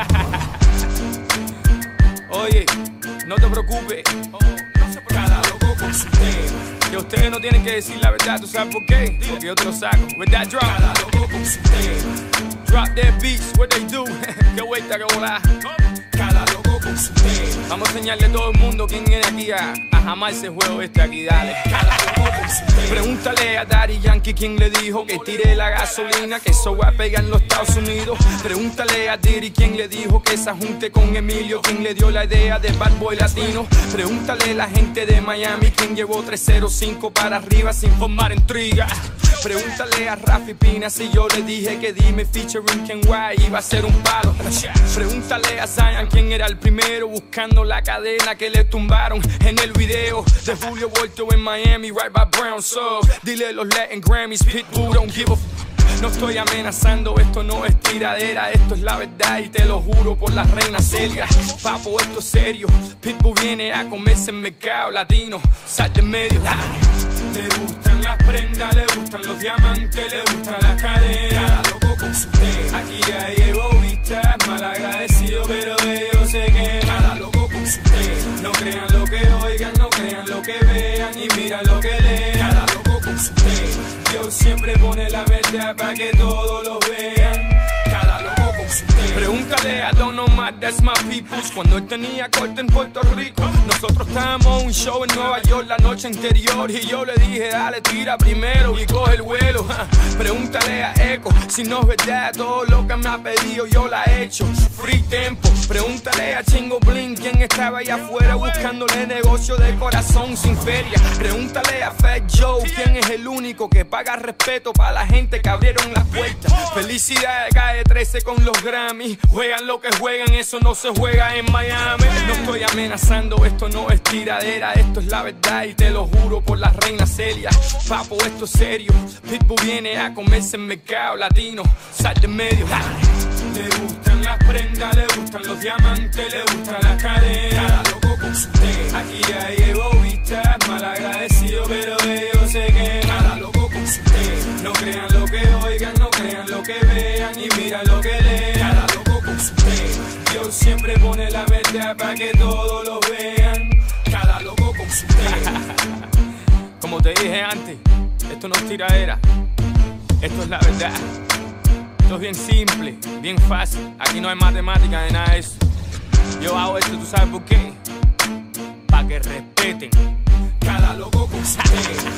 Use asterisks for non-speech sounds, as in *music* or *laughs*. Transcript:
*laughs* Oye, no te preocupes. Cada loco con su tema. Que ustedes no tienen que decir la verdad, ¿tú sabes por qué? Porque yo te lo saco. That drop. Cada loco con su tema. Drop their beats, what they do. *laughs* Qué vuelta que volar. Vamos a enseñarle a todo el mundo quién viene aquí a, a jamás ese juego este aquí, dale. Pregúntale a Daddy Yankee quién le dijo que tire la gasolina, que eso va a pegar en los Estados Unidos. Pregúntale a Diddy quién le dijo que se junte con Emilio, quién le dio la idea de Bad Boy Latino. Pregúntale a la gente de Miami quién llevó 305 para arriba sin formar intriga. Pregúntale a Rafi Pina si yo le dije que dime featuring Ken White iba a ser un palo. Pregúntale a Zion quién era el primero buscando la cadena que le tumbaron en el video de Julio Vuelto en Miami, right by Brown So Dile los Latin Grammys, Pitbull don't give a no estoy amenazando, esto no es tiradera, esto es la verdad y te lo juro por la reina Celia. Papo, esto es serio. Pitbull viene a comerse el mercado latino. Sal de medio. Le gustan las prendas, le gustan los diamantes, le gusta la cadera. Cada loco con su tema. Aquí llegó vista, mal agradecido, pero ellos se quedan. Cada loco con su tema. No crean lo que oigan, no crean lo que vean y mira lo que lean. Cada loco con su tema. Dios siempre pone la verdad para que todos tema. Pregúntale a Don Omar, that's my peoples. Cuando él tenía corte en Puerto Rico, nosotros estábamos un show en Nueva York la noche anterior. Y yo le dije, dale, tira primero y coge el vuelo. Pregúntale a Echo si no es verdad todo lo que me ha pedido, yo la he hecho. Free tempo. Pregúntale a Chingo Blink quién estaba allá afuera buscándole negocio de corazón sin feria. Pregúntale a Fat Joe quién es el único que paga respeto para la gente que abrieron las puertas. Felicidades, cae 13 con los Grammy. Juegan lo que juegan, eso no se juega en Miami. No estoy amenazando, esto no es tiradera, esto es la verdad y te lo juro por la reina Celia. Papo, esto es serio. Pitbull viene a comerse el mercado latino. Sal de medio. Le gustan las prendas, le gustan los diamantes, le gusta la cadera. Cada loco con su tema. Aquí ya llegó vista, mal agradecido, pero ellos se quedan. Loco con su tema. No crean lo que oigan, no crean lo que vean y mira lo que lean. Dios siempre pone la verdad para que todos lo vean. Cada loco con su tema. *laughs* Como te dije antes, esto no es tiradera, esto es la verdad. Esto es bien simple, bien fácil. Aquí no hay matemática de nada de eso. Yo hago esto, ¿tú sabes por qué? Para que respeten. Cada loco con su tema. Cada loco con su tema.